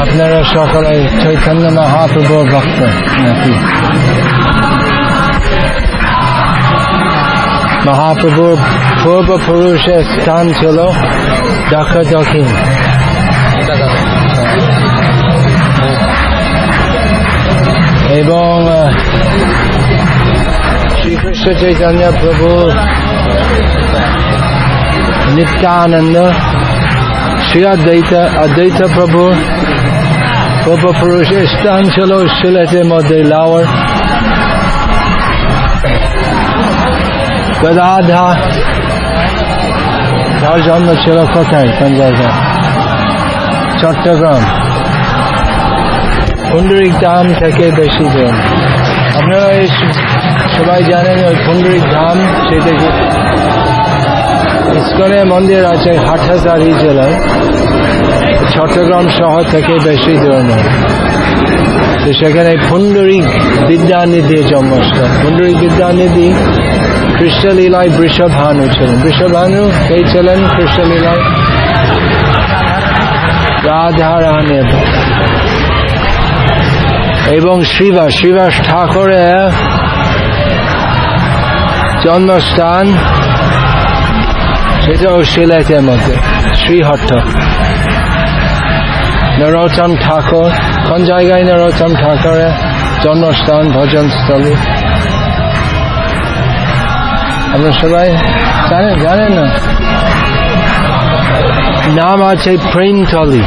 আপনারা সকলে চৈতন্য মহাপ্রভু ভক্ত। নাকি মহাপ্রভুর পূর্বপুরুষের স্থান ছিল দক্ষিণ। এবং শ্রীকৃষ্ণ চৈতন্য প্রভু নিত্যানন্দ, শ্রী অদ্বৈত অদ্বৈত প্রভু পূর্বপুরুষের স্থান ছিল সিলেটের মধ্যে লাওয়ার গদাধা তার জন্ম ছিল কোথায় কোন চট্টগ্রাম পুন্ডরিক ধাম থেকে বেশি দূর আপনারা সবাই জানেন ওই পুন্ডরিক ধাম সেটা ইস্কনের মন্দির আছে হাটহাজারি জেলায় চট্টগ্রাম শহর থেকে বেশি দূর তো সেখানে পুন্ডরিক বিদ্যানিধির জন্মস্থান পুন্ডরিক বিদ্যানিধি কৃষ্ণলীলায় বৃষভানু ছিলেন। বৃষভানু কে ছিলেন? কৃষ্ণলীলায় রাধা রানী এবং শ্রীবাস শ্রীবাস ঠাকুরের জন্মস্থান সেটাও সিলেটের মধ্যে, শ্রীহট্ট। নরোত্তম ঠাকুর কোন জায়গায় নরোত্তম ঠাকুরের জন্মস্থান ভজনস্থলী আপনারা সবাই জানেন জানেন না নাম আছে প্রেমতলি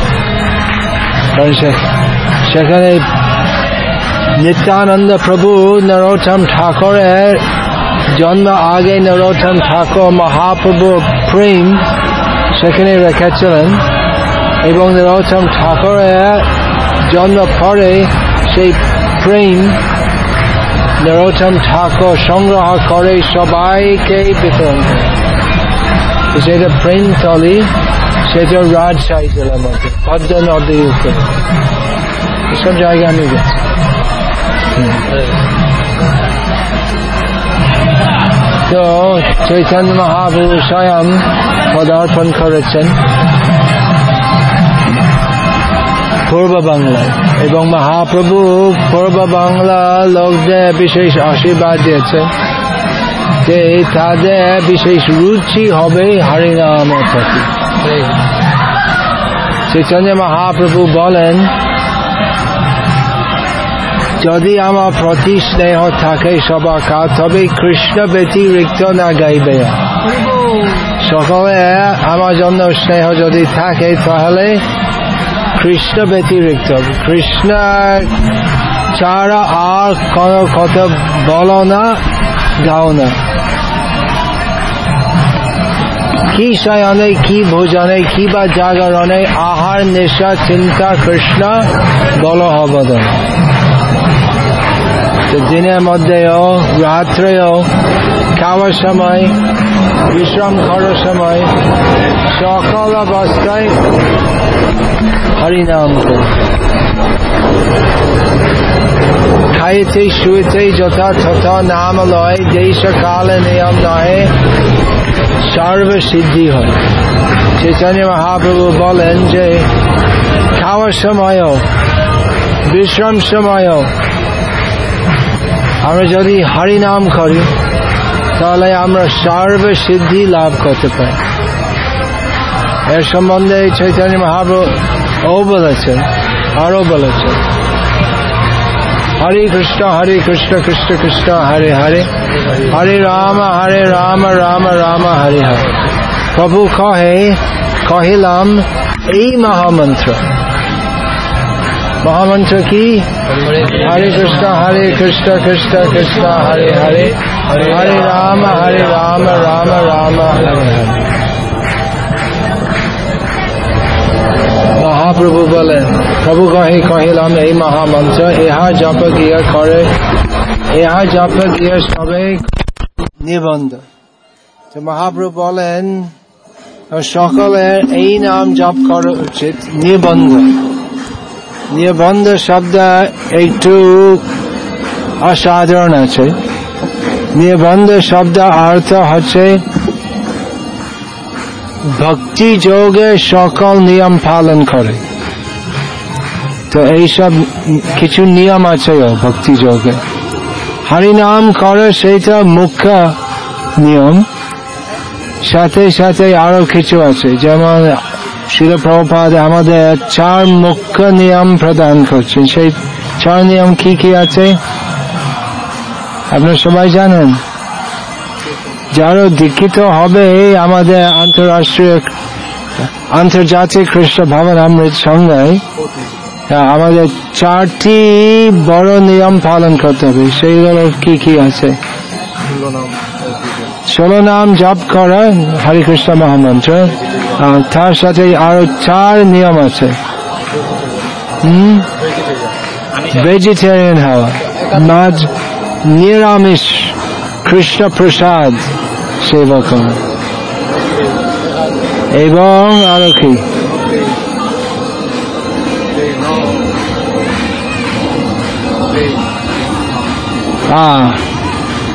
সেখানে নিত্যানন্দ প্রভু নরোত্তম ঠাকুরের জন্ম আগে নরোত্তম ঠাকুর মহাপ্রভু প্রেম সেখানে রেখেছিলেন এবং নরোত্তম ঠাকুরের জন্ম পরে সেই প্রেম। নরোত্তম ঠাকুর সংগ্রহ করে সবাইকে বিতরণ করে। সেটা প্রেম তলি সেটা রাজশাহী জেলার মধ্যে পদ্মা নদীর উপরে। এসব জায়গা আমি গেছি। তো চৈতন্য মহাপ্রভু স্বয়ং পদার্পণ করেছেন। পূর্ব বাংলায় এবং মহাপ্রভু পূর্ব বাংলা লোকদের বিশেষ আশীর্বাদ দিয়েছেন যে তাদের বিশেষ রুচি হবে হরিনামের প্রতি। চৈতন্য মহাপ্রভু বলেন, যদি আমার প্রতি স্নেহ থাকে সবার কাজ তবে কৃষ্ণ ব্যতিরিক্ত না গাইবে। সকলে আমার জন্য স্নেহ যদি থাকে, তাহলে কৃষ্ণ ব্যতিরিক্ত। কৃষ্ণ ছাড়া আর কোন কথা বলো না গাও না। কি শয়নে, কি ভোজনে, কি বা জাগরণে, আহার, নেশা, চিন্তা, কৃষ্ণ, বল তো দিনের মধ্যেও, রাত্রেও, খাওয়ার সময়, বিশ্রাম করার সময়, সকল অবস্থায় হরিনাম করো খাইতে শুইতে যথা তথা নাম লয় দেশ কালে নিয়ম নয় সর্বসিদ্ধি হয়। চৈতন্য মহাপ্রভু বলেন যে, খাওয়ার সময়ও, বিশ্রাম সময়ও, আমরা যদি হরি নাম করি, তাহলে আমরা সর্বসিদ্ধি লাভ করতে পারি। এর সম্বন্ধে চৈতন্য মহাপ্রভু ও বলেছেন আরও বলেছেন হরে কৃষ্ণ হরে কৃষ্ণ কৃষ্ণ কৃষ্ণ হরে হরে হরে রাম হরে রাম রাম রাম হরে হরে প্রভু কহে কহিলাম এই মহামন্ত্র মহামন্ত্র কি হরে কৃষ্ণ হরে কৃষ্ণ কৃষ্ণ কৃষ্ণ হরে হরে হরে রাম হরে রাম রাম রাম হরে হরে মহাপ্রভু বলেন, প্রভু কহে কহিলাম এই মহামন্ত্র, ইহা জপ গিয়া করে, ইহা জপ গিয়া সবে নিবন্ধ। তো মহাপ্রভু বলেন সকলের এই নাম জপ করা উচিত, নিবন্ধ। নিবন্ধ শব্দ একটু অসাধারণ আছে। নিবন্ধ শব্দ অর্থ হচ্ছে ভক্তি যোগে সকল নিয়ম পালন করে। তো এইসব কিছু নিয়ম আছে ভক্তি যোগে। হরিনাম করে, সেইটা মুখ্য নিয়ম। সাথে সাথে আরও কিছু আছে, যেমন শিল প্রভুপাদ আমাদের চার মুখ্য নিয়ম প্রদান করছেন। সেই চার নিয়ম কি কি আছে? আপনার সবাই জানেন? যারা দীক্ষিত হবে আমাদের আন্তরাষ্ট্রীয় আন্তর্জাতিক খ্রিস্ট ভবন অমৃত সঙ্গায় আমাদের চারটি বড় নিয়ম পালন করতে হবে। সেইগুলো কি কি আছে? ষোলো নাম জপ করা, হরিকৃষ্ণ মহামন্ত্র। তার সাথে আরও চার নিয়ম আছে। ভেজিটেরিয়ান হওয়া। মাছ নিরামিষ কৃষ্ণ প্রসাদ করা। এবং আরও কি?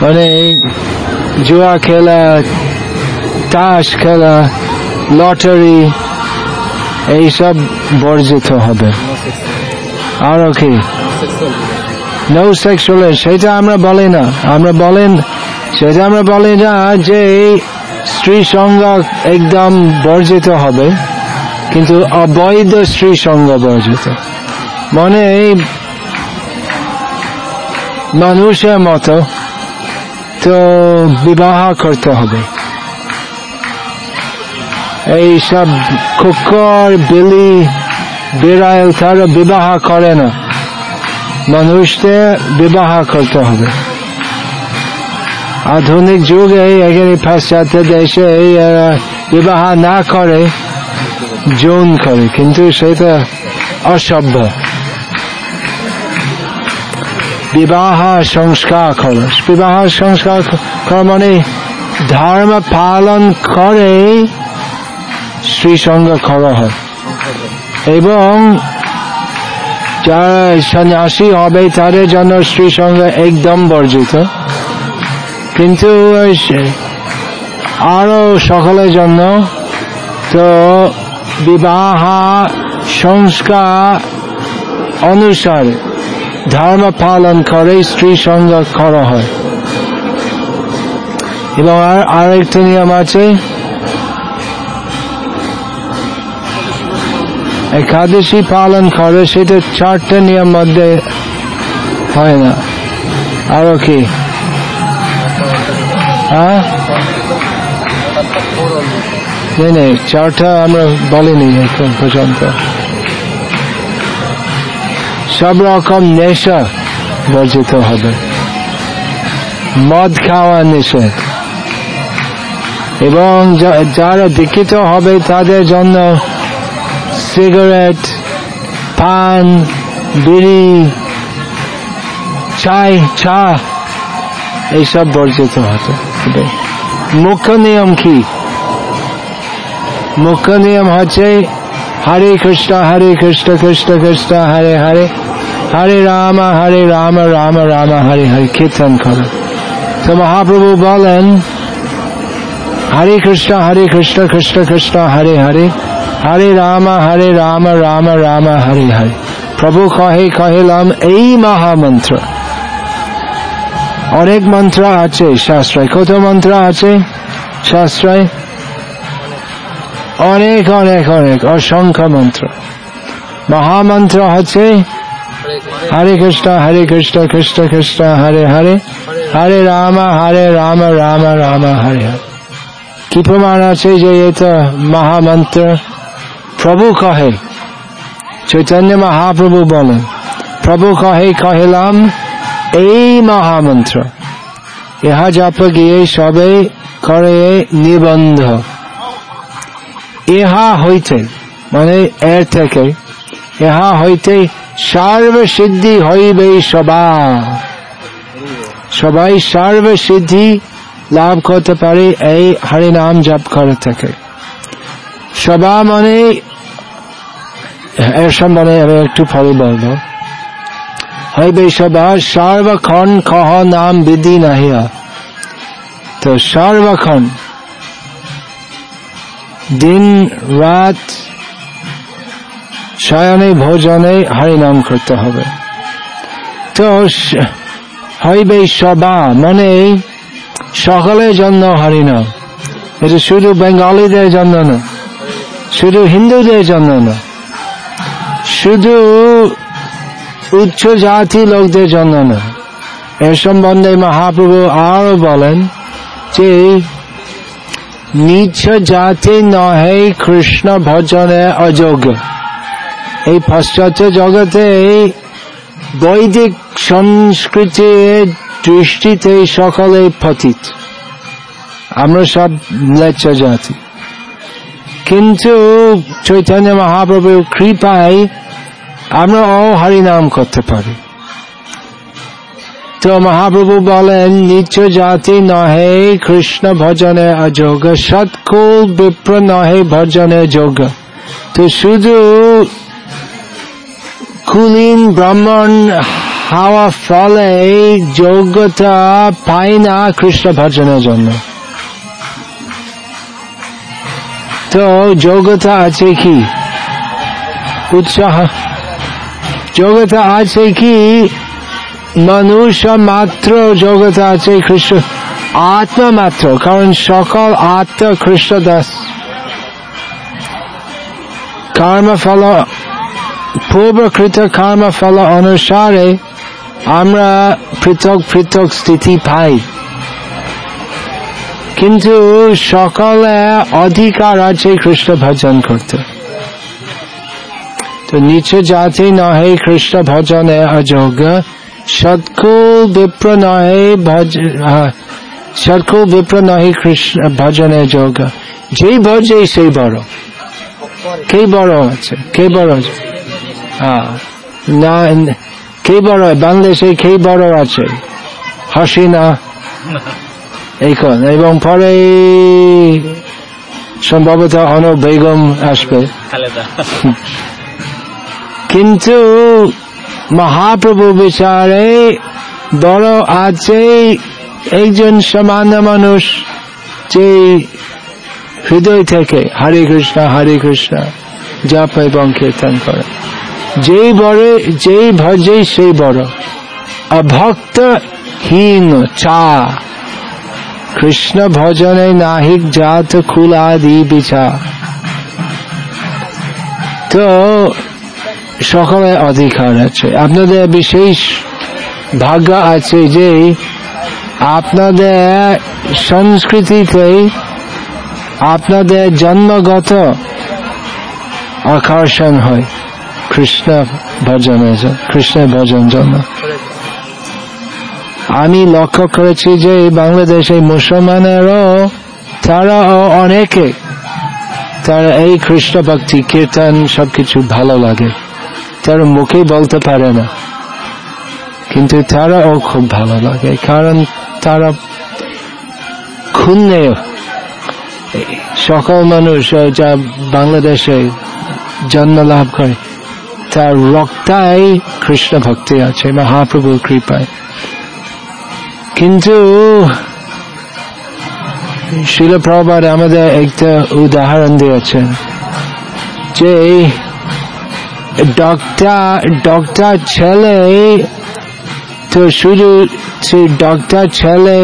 মানে এই জুয়া খেলা, তাস খেলা, লটারি, এইসব বর্জিত হবে। আরও কি? নো সেক্সুয়াল সেটা আমরা বলি না। আমরা বলেন সেটা আমরা বলি না যে স্ত্রী সঙ্গ একদম বর্জিত হবে, কিন্তু অবৈধ স্ত্রী সঙ্গ বর্জিত। মানে মানুষের মতো তো বিবাহ করতে হবে। এই সব কুকুর, বিলি, বিড়াল তারা বিবাহ করে না। মানুষদের বিবাহ করতে হবে। আধুনিক যুগে পাশ্চাত্য দেশে বিবাহ না করে যৌন করে, কিন্তু সেটা অসভ্য। বিবাহ সংস্কার করো। বিবাহ সংস্কার করা মানে ধর্ম পালন করে স্ত্রী সঙ্গ করা হয়। এবং যারা সন্ন্যাসী হবে, তাদের জন্য স্ত্রী সঙ্গ একদম বর্জিত। কিন্তু আরও সকলের জন্য তো বিবাহ সংস্কার অনুসারে ধর্ম পালন করে, স্ত্রী সঙ্গ করা হয়। এবং আর আরেকটা নিয়ম আছে। একাদশী পালন করে, সেটা চারটে নিয়ম মধ্যে হয় না। আরও কি? হ্যাঁ? নেই চারটা আমরা বলিনি এখন পর্যন্ত। সব রকম নেশা বর্জিত হবে। মদ খাওয়া নিষেধ। এবং যারা দীক্ষিত হবে তাদের জন্য সিগারেট, পান, বিড়ি, চাই, চা, এইসব বর্জিত হতে হবে মুখ্য নিয়ম কি মুখ্য নিয়ম হচ্ছে হরে কৃষ্ণ হরে কৃষ্ণ কৃষ্ণ কৃষ্ণ হরে হরে হরে রাম হরে রাম রাম রাম হরে হরে কীর্তন করে তো মহাপ্রভু বলেন হরে কৃষ্ণ হরে কৃষ্ণ কৃষ্ণ কৃষ্ণ হরে হরে হরে রাম হরে রাম রাম রাম হরে হরে প্রভু কহে কহিলাম এই মহামন্ত্র অনেক মন্ত্র আছে, শাস্ত্রায়। কত মন্ত্র আছে? শাস্ত্রায়? অনেক অনেক অনেক, অসংখ্য মন্ত্র। মহামন্ত্র হচ্ছে হরে কৃষ্ণ হরে কৃষ্ণ কৃষ্ণ কৃষ্ণ, হরে হরে। হরে রাম হরে রাম রাম রাম, হরে হরে। কি প্রমাণ আছে যে এটা মহামন্ত্র? প্রভু কহে, চৈতন্য মহাপ্রভু বলেন, প্রভু কহে, কহিলাম এই মহামন্ত্র। ইহা জপ গিয়ে সবে করে নিবন্ধ। ইহা হইতে মানে এর থেকে, ইহা হইতে সর্বসিদ্ধি হইবে সবা সবাই সর্বসিদ্ধি লাভ করতে পারে এই হরিনাম জপ করে থেকে। সবা মানে এর সম্বন্ধে আমি একটু পরে বলব। হইবে সবা সর্বক্ষণ কহ নাম বিধি নাহিয়া। তো সর্বক্ষণ, দিন, রাত, শয়নে, ভোজনে হরিনাম করতে হবে। তো হইবে সবা মনে সকলের জন্য হরিনাম। এটা শুধু বেঙ্গলিদের জন্য না, শুধু হিন্দুদের জন্য না, শুধু উচ্চ জাতি লোকদের জন্য না। এর সম্বন্ধে মহাপ্রভু আরও বলেন যে নিচ জাতি নহে কৃষ্ণ ভজনে অযোগ্য। এই পাশ্চাত্য জগতে বৈদিক সংস্কৃতির দৃষ্টিতে সকলে পতিত। আমরা সব লেচ জাতি। কিন্তু চৈতন্য মহাপ্রভুর কৃপায় আমরা ও হরিনাম করতে পারি। তো মহাপ্রভু বলেন নিচ জাতি নহে কৃষ্ণ ভজনে অযোগ সৎকুল বিপ্র নহে ভজনে যোগ তো শুধু কুলীন ব্রাহ্মণ হাওয়া ফলে যোগ্যতা পায় না কৃষ্ণ ভজনের জন্য। তো যোগ্যতা আছে কি? উৎসাহ যোগ্যতা আছে কি? মানুষ মাত্র যোগ্যতা আছে খ্রিস্ট আত্মা মাত্র কারণ সকল আত্মা খ্রিস্ট দাস কর্ম ফল পূর্বকৃত কর্ম ফল অনুসারে আমরা পৃথক পৃথক স্থিতি পাই। কিন্তু সকলে অধিকার আছে কৃষ্ণ ভজন করতে। তো নিচে জাতি নহে কৃষ্ণ ভজনে অযোগ্য। সৎকুল বিপ্র নহে ভজ সৎকুল বিপ্র নহে কৃষ্ণ ভজনে যোগ্য। যেই ভজে সেই বড়। কে বড় আছে? কে বড় আছে? না কে বড়? বাংলাদেশে কে বড় আছে? হাসিনা। এখন এবং পরে সম্ভবত অন বেগম আসবে। কিন্তু মহাপ্রভু বিচারে বড় আছে একজন সামান্য মানুষ যে হৃদয় থেকে হরে কৃষ্ণ হরে কৃষ্ণ জাপ এবং কীর্তন করে যেই বড় যেই ভজে সেই বড় অভক্ত হীন চা কৃষ্ণ ভজনে নাহিক জাত খুলাদি বিচা তো সকলে অধিকার আছে। আপনাদের বিশেষ ভাগ্য আছে যে আপনাদের সংস্কৃতিতে আপনাদের জন্মগত আকর্ষণ হয়। কৃষ্ণ ভজনের কৃষ্ণ ভজন জন্য। আমি লক্ষ্য করেছি যে বাংলাদেশে মুসলমানেরও তারা অনেকে তারা এই কৃষ্ণ ভক্তি, কীর্তন সবকিছু ভালো লাগে। তারা মুখে বলতে পারে না। কিন্তু তারাও খুব ভালো লাগে, কারণ তারা খুন্নে সকল মানুষ যা বাংলাদেশে জন্ম লাভ করে, তার রক্তায় কৃষ্ণ ভক্তি আছে, মহাপ্রভুর কৃপায়। কিন্তু শিলপ্রভাত আমাদের একটা উদাহরণ দিয়েছেন যে ডক্টর ডক্টর ছেলে তো শুধু ডক্টর ছেলে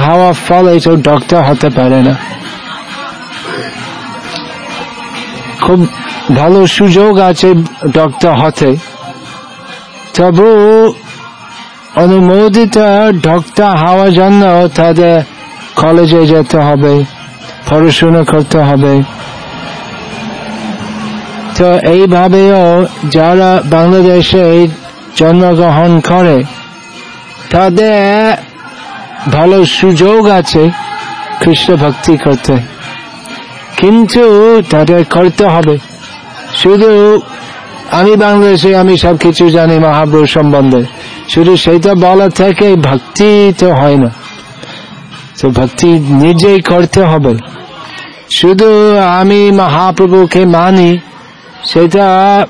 হওয়া ফলে তো ডক্টর হতে পারে না খুব ভালো সুযোগ আছে ডক্টর হতে তবু অনুমোদিত ডক্টর হওয়ার জন্য তাদের কলেজে যেতে হবে পড়াশোনা করতে হবে তো এইভাবেও যারা বাংলাদেশে জন্মগ্রহণ করে, তাদের ভালো সুযোগ আছে কৃষ্ণ ভক্তি করতে। কিন্তু তাদের করতে হবে। শুধু আমি বাংলাদেশে, আমি সব কিছু জানি মহাপ্রভু সম্বন্ধে। শুধু সেইটা বলা থেকে ভক্তি তো হয় না। তো ভক্তি নিজেই করতে হবে। শুধু আমি মহাপ্রভুকে মানি সেটা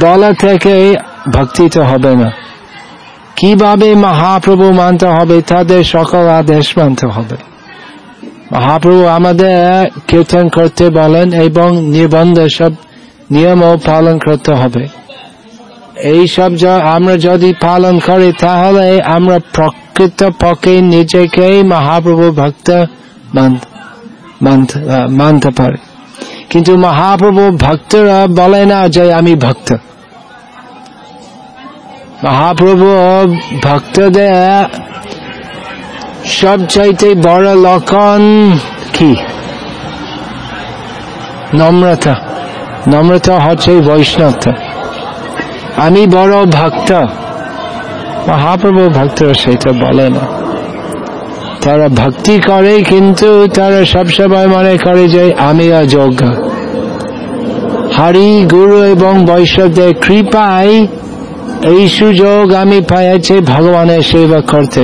বলা থেকে ভক্তি তো হবে না। কীভাবে মহাপ্রভু মানতে হবে, তাদের সকল আদেশ মানতে হবে। মহাপ্রভু আমাদের কীর্তন করতে বলেন এবং নিবন্ধ সব নিয়মও পালন করতে হবে। এই সব আমরা যদি পালন করি, তাহলে আমরা প্রকৃত পক্ষে নিজেকে মহাপ্রভু ভক্ত মান- মানতে পারি। কিন্তু মহাপ্রভু ভক্তরা বলে না যে আমি ভক্ত। মহাপ্রভু ভক্তদের সবচাইতে বড় লক্ষণ কি? নম্রতা। নম্রতা হচ্ছে বৈষ্ণবতা। আমি বড় ভক্ত। মহাপ্রভু ভক্তরা সেটা বলে না। তারা ভক্তি করে, কিন্তু তারা সবসময় মনে করে যে আমি অযোগ্য। হরি, গুরু এবং বৈষ্ণবদের কৃপায় এই সুযোগ আমি পাইয়াছি ভগবানের সেবা করতে।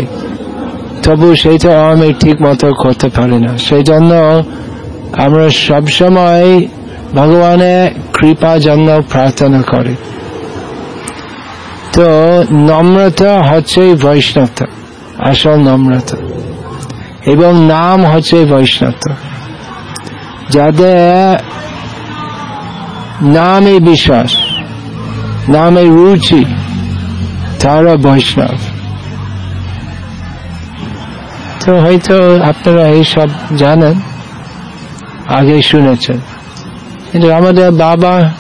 তবু সেইটা আমি ঠিক মতো করতে পারি না। সেই জন্য আমরা সবসময় ভগবানের কৃপা জন্য প্রার্থনা করি। তো নম্রতা হচ্ছে বৈষ্ণবতা, আসল নম্রতা। এবং নাম হচ্ছে বৈষ্ণবতা যাদের নামে বিশ্বাস, নামে রুচি, তারা বৈষ্ণব। তো হয়তো আপনারা এইসব জানেন আগে শুনেছেন। কিন্তু আমাদের বাবা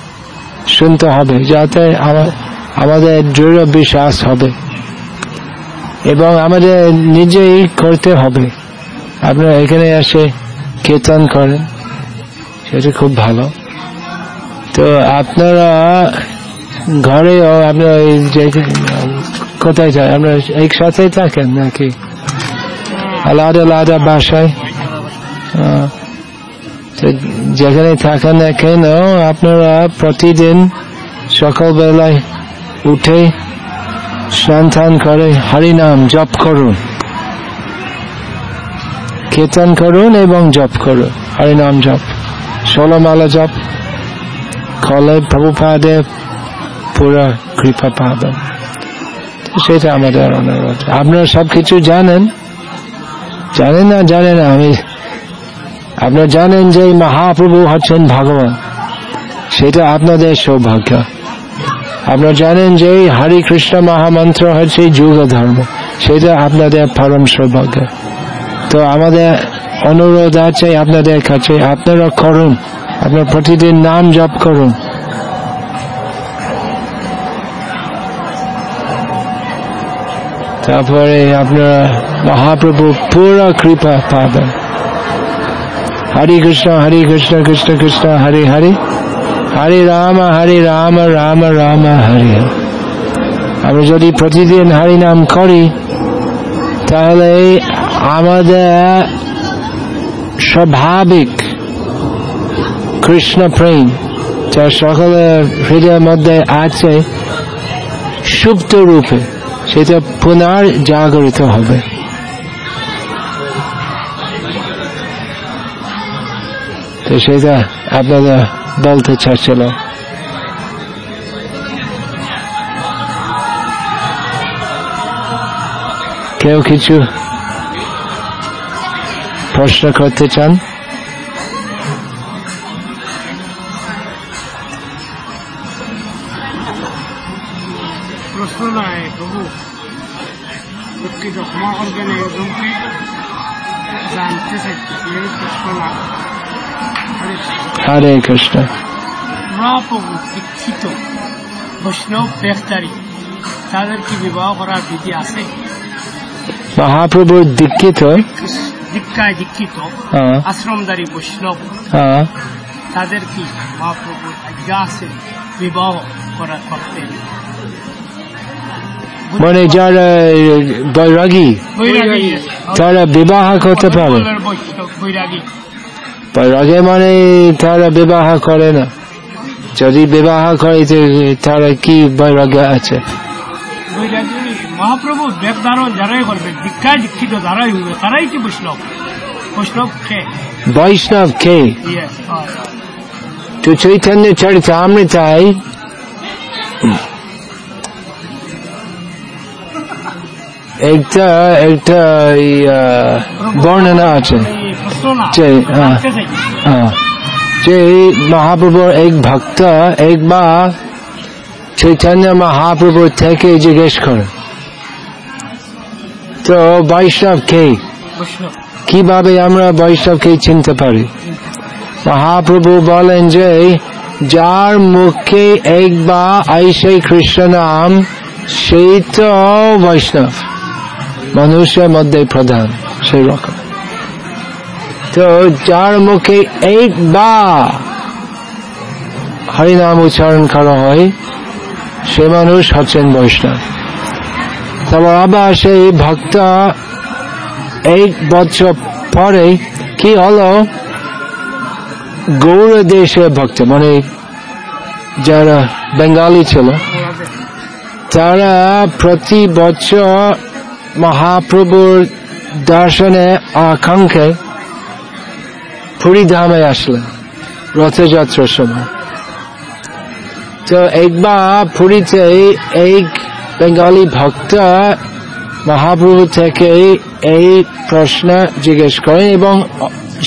শুনতে হবে, যাতে আমাদের দৃঢ় বিশ্বাস হবে। এবং আমাদের নিজেই করতে হবে। আপনারা এখানে এসে কীর্তন করেন, সেটা খুব ভালো। তো আপনারা ঘরেও আপনারা কোথায় যায় আপনারা একসাথে থাকেন নাকি? আলাদা আলাদা বাসায়? যেখানে থাকেন না কেন আপনারা প্রতিদিন সকালবেলায় উঠে স্নান টান করে হরিনাম জপ করুন। কীর্তন করুন এবং জপ করুন। হরিনাম জপ। ষোলমালা জপ। কলে প্রভুপাদে পুরো কৃপা পাবেন। সেটা আমাদের অনুরোধ। আপনারা সবকিছু জানেন? জানেন না, জানেন আমি আপনারা জানেন যে মহাপ্রভু হচ্ছেন ভগবান। সেটা আপনাদের সৌভাগ্য। আপনারা জানেন যে হরে কৃষ্ণ মহামন্ত্র হচ্ছে যুগ ধর্ম সেটা আপনাদের পরম সৌভাগ্য। তো আমাদের অনুরোধ আছে আপনাদের কাছে। আপনারা করুন। আপনার প্রতিদিন নাম জপ করুন। তারপরে আপনারা মহাপ্রভু পুরো কৃপা পাবেন। হরে কৃষ্ণ হরে কৃষ্ণ কৃষ্ণ কৃষ্ণ, হরে হরে। হরে রাম হরে রাম রাম রাম, হরে আমরা যদি প্রতিদিন হরি নাম করি, তাহলে আমাদের স্বাভাবিক কৃষ্ণ প্রেম যা সকলের হৃদয়ের মধ্যে আছে সুপ্ত রূপে, সেটা পুনর জাগরিত হবে। তো সেটা আপনারা বলতে চাচ্ছিল। কেউ কিছু প্রশ্ন করতে চান? প্রশ্ন নয় প্রভু। দুঃখিত ক্ষমা করবেন একজনকে জানতে চাইতেছি প্রশ্ন না হরে কৃষ্ণ। দীক্ষিত বৈষ্ণব তাদের কি বিবাহ করার বিধি আছে? মহাপ্রভুর দীক্ষিত দীক্ষায় দীক্ষিত হ্যাঁ, আশ্রমদারী বৈষ্ণব হ্যাঁ, তাদের কি মহাপ্রভুর আজ্ঞা আছে বিবাহ করা করতে মানে যারা বৈরাগী? তারা বিবাহ করতে পারে? বৈরাগী মানে তারা বিবাহ করে না। যদি বিবাহ করে তারা কি বৈরাগ্য আছে? মহাপ্রভু দেব যারাই করবে দীক্ষায় দীক্ষিত যারাই হইবে তারাই কি বৈষ্ণব? বৈষ্ণব কে? বৈষ্ণব হয়। তো চৈতন্য চরিতামৃতায় একটা একটা বর্ণনা আছে। যে, মহাপ্রভুর এক ভক্ত একবার চৈতন্য মহাপ্রভু থেকে জিজ্ঞেস করে। তো বৈষ্ণব কে? কীভাবে আমরা বৈষ্ণবকে চিনতে পারি? মহাপ্রভু বলেন যে যার মুখে একবার আইসে কৃষ্ণ নাম সেই তো বৈষ্ণব। মানুষের মধ্যে প্রধান সেই রকম। তো যার মুখে একবার হরিনাম উচ্চারণ করা হয় সে মানুষ হচ্ছেন বৈষ্ণব। তারপর আবার সেই ভক্ত এক বছর পরে কি হলো? গৌর দেশের ভক্ত মানে যারা বেঙ্গালি ছিল, তারা প্রতি বছর মহাপ্রভুর দর্শনে আকাঙ্ক্ষে পুরী ধামে আসলেন রথযাত্রার সময়। তো একবার পুরীতে এক বেঙ্গালি ভক্ত মহাপ্রভু থেকে এই প্রশ্ন জিজ্ঞেস করেন এবং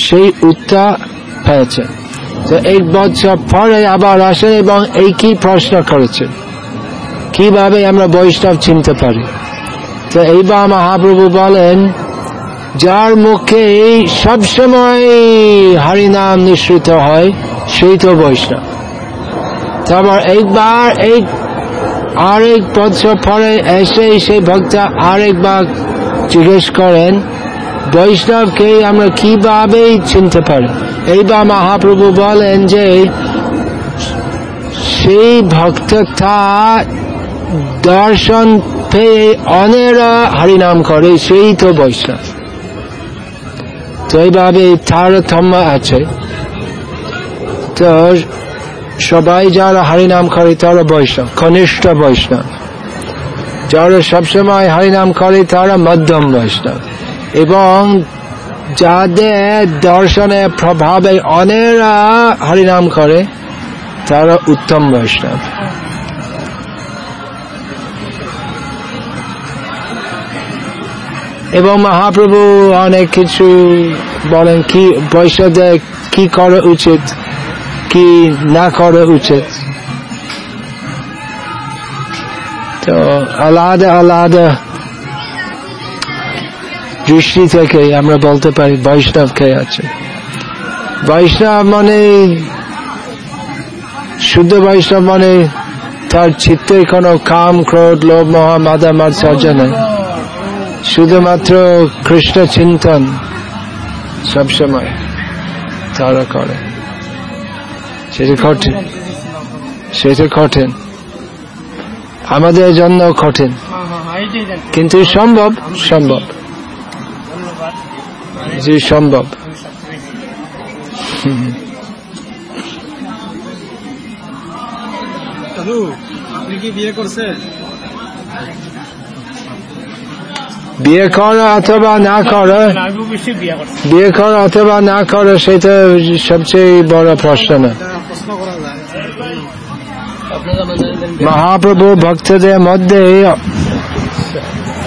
সেই উত্তর পেয়েছে তো এক বছর পরে আবার আসেন এবং এই কি প্রশ্ন করেছেন কীভাবে আমরা বৈষ্ণব চিনতে পারি তো এইবার মহাপ্রভু বলেন যার মুখে সবসময় হরিনাম নিঃসৃত হয় সেই তো বৈষ্ণব তারপর একবার এক আরেক বছর পরে এসে সেই ভক্ত আরেকবার জিজ্ঞেস করেন, বৈষ্ণবকে আমরা কীভাবে চিনতে পারি? এইবার মহাপ্রভু বলেন যে, সেই ভক্ত দর্শন পেয়ে অনেরা হরিনাম করে, সেই তো বৈষ্ণব। তো এইভাবে তারতম্য আছে। তো সবাই যারা হরিনাম করে তারা বৈষ্ণব, কনিষ্ঠ বৈষ্ণব। যারা সবসময় হরিনাম করে তারা মধ্যম বৈষ্ণব। এবং যাদের দর্শনের প্রভাবে অনেরা হরিনাম করে, তারা উত্তম বৈষ্ণব। এবং মহাপ্রভু অনেক কিছু বলেন, কি বৈষ্ণবদের কি করা উচিত? কি না করা উচিত তো আলাদা আলাদা দৃষ্টি থেকে আমরা বলতে পারি বৈষ্ণব কে আছে বৈষ্ণব মানে শুদ্ধ বৈষ্ণব মানে তার চিত্তে কোনো কাম ক্রোধ লোভ মহা মাদা মাৎসর্য নেই শুধুমাত্র কৃষ্ণ চিন্তন সবসময় তারা করে সেটা কঠিন সেটা কঠিন আমাদের জন্য কঠিন কিন্তু সম্ভব সম্ভব। জি সম্ভব। আপনি কি বিয়ে করছেন? বিয়ে করা অথবা না করা। বিয়ে করা অথবা না করা সেটা সবচেয়ে বড় প্রশ্ন না। করা মহাপ্রভু ভক্তদের মধ্যে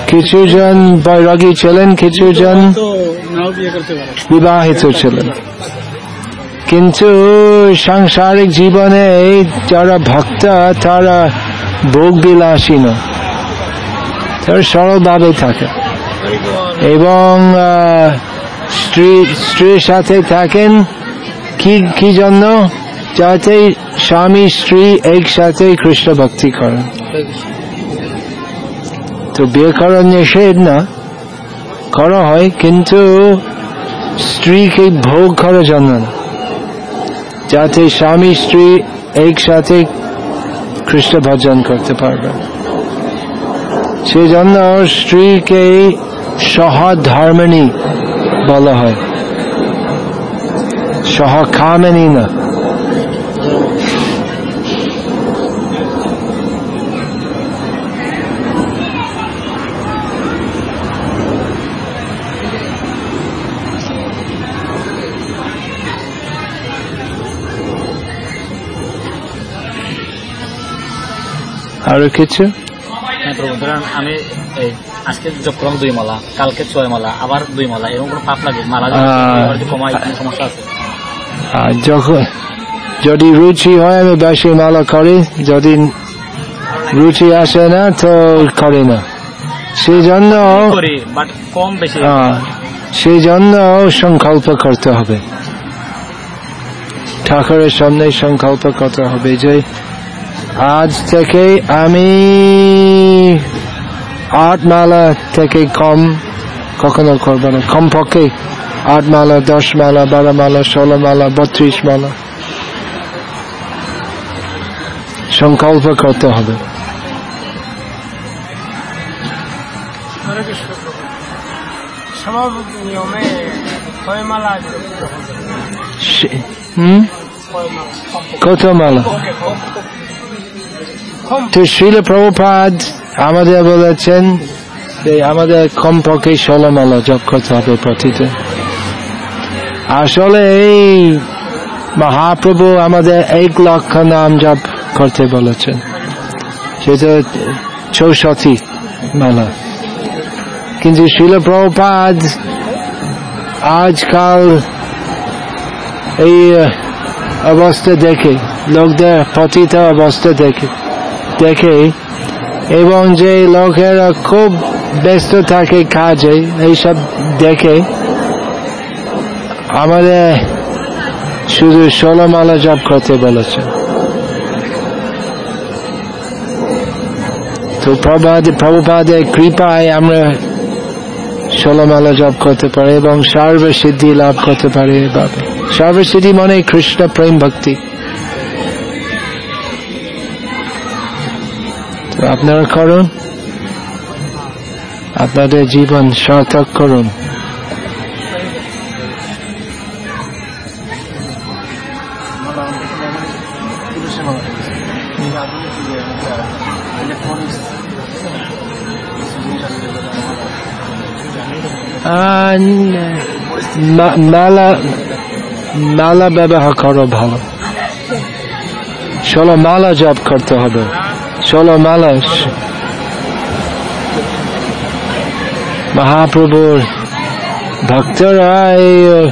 কিছু জন বৈরাগী ছিলেন কিছু জন বিবাহিত ছিলেন। কিন্তু সাংসারিক জীবনে যারা ভক্ত, তারা ভোগ বিলাসী না তারা সরলভাবে থাকে। এবং স্ত্রী, স্ত্রীর সাথে থাকেন। কি কি জন্য? যাতে স্বামী, স্ত্রী একসাথে কৃষ্ণ ভক্তি করেন। তো বিয়ে করা নিষেধ না, করা হয়, কিন্তু স্ত্রীকে ভোগ করার জন্য যাতে স্বামী, স্ত্রী একসাথে কৃষ্ণ ভজন করতে পারবে। সেজন্য স্ত্রীকে সহধর্মিণী বলা হয়। সহকামিনী না। আরও কিছু? হ্যাঁ প্রভু ধরেন আমি আজকে যোগ করলাম দুই মালা কালকে ছয় মালা আবার দুই মালা এরকম কোনো পাপ লাগে? মালা যদি সমস্যা আছে? যখন রুচি হয় আমি বেশি মালা করি যদি রুচি আসে না তো করি না। সেই জন্য সেই জন্য সংকল্প করতে হবে। ঠাকুরের সামনে সংকল্প করতে হবে যে আজ থেকে আমি আট মালা থেকে কম কখনো করব না। কমপক্ষে আট মালা, দশ মালা, বারো মালা, ষোলো মালা, বত্রিশ মালা। সংকল্প করতে হবে। কত মালা? কম তো শিল প্রভুপাদ, আমাদের বলেছেন যে আমাদের কমপক্ষে ষোলো মালা করতে হবে আসলে এই মহাপ্রভু আমাদের এক লক্ষ নাম জপ করতে বলেছেন। সেটা চৌষট্টি মালা। কিন্তু শিল প্রভুপাদ আজকাল এই অবস্থা দেখে, লোকদের পতিত অবস্থা দেখে দেখে এবং যে লোকেরা খুব ব্যস্ত থাকে কাজে, এইসব দেখে আমাদের শুধু ষোলো মালা জপ করতে বলেছে। তো প্রভাদ প্রভুপাদের কৃপায় আমরা ষোলো মালা জপ করতে পারি এবং সর্বসিদ্ধি লাভ করতে পারি এভাবে। সর্বসিদ্ধি মানে কৃষ্ণ প্রেম ভক্তি। আপনারা করুন। আপনাদের জীবন সার্থক করুন। মালা মালা ব্যবহার করো ভালো। ষোলো মালা জব করতে হবে। মহাপ্রভুর ভক্তরা এই আহ,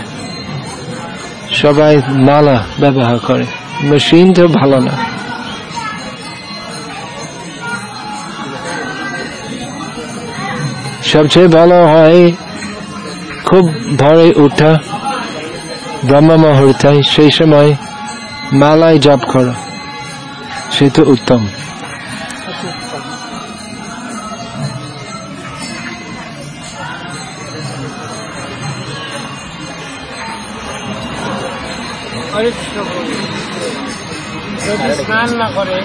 সবাই মালা ব্যবহার করে। মেশিন তো ভালো না। সবচেয়ে ভালো হয় খুব ভরে উঠা ব্রহ্ম মুহূর্তে সেই সময় মালায় জপ করা। সে তো উত্তম। যদি স্নান না করে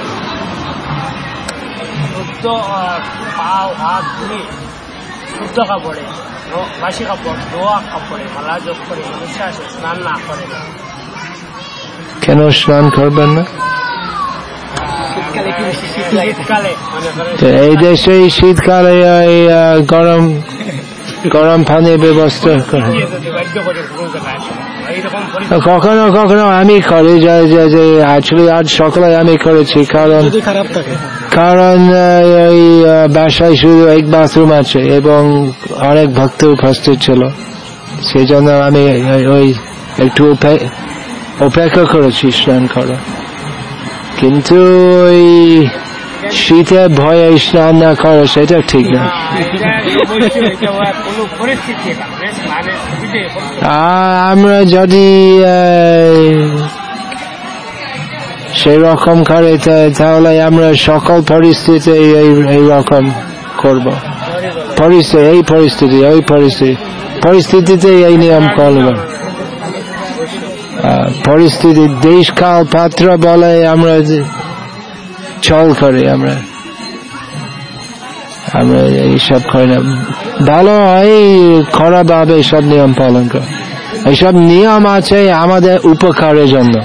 শুদ্ধ পাও হাত ধুয়ে শুদ্ধ কাপড়ে বাসি কাপড় ধোয়া কাপড়ে মালা যোগ করে মানুষে আসে স্নান না করে কেন স্নান করবেন না? এই দেশে শীতকালে। গরম গরম পানির ব্যবস্থা করে কখনো কখনো আমি করি যে অ্যাকচুয়ালি আজ সকালে আমি করেছি কারণ কারণ এই বাসায় শুধু এক বাথরুম আছে এবং অনেক ভক্ত উপস্থিত ছিল। সেই জন্য আমি ওই- একটু অপেক্ষা করেছি স্নান করা কিন্তু ওই শীতে ভয়ে স্নান না করা সেটা ঠিক না। আমরা যদি সেই রকম করে তাহলে আমরা সকল পরিস্থিতি এই রকম করব। পরিস্থিতি, এই পরিস্থিতি, ওই পরিস্থিতি। পরিস্থিতিতে এই নিয়ম করব পরিস্থিতি দেশ কাল পাত্র বলে আমরা চল করি আমরা। আমরা এইসব করি না। ভালো হয় ভাবে এইসব নিয়ম পালন করা। এইসব নিয়ম আছে আমাদের উপকারের জন্য।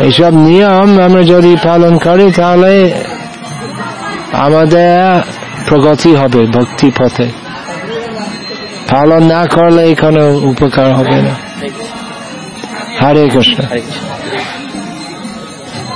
এইসব নিয়ম আমরা যদি পালন করি, তাহলে আমাদের প্রগতি হবে ভক্তি পথে। পালন না করলে কোনো উপকার হবে না। হরে কৃষ্ণ। হরে কৃষ্ণ।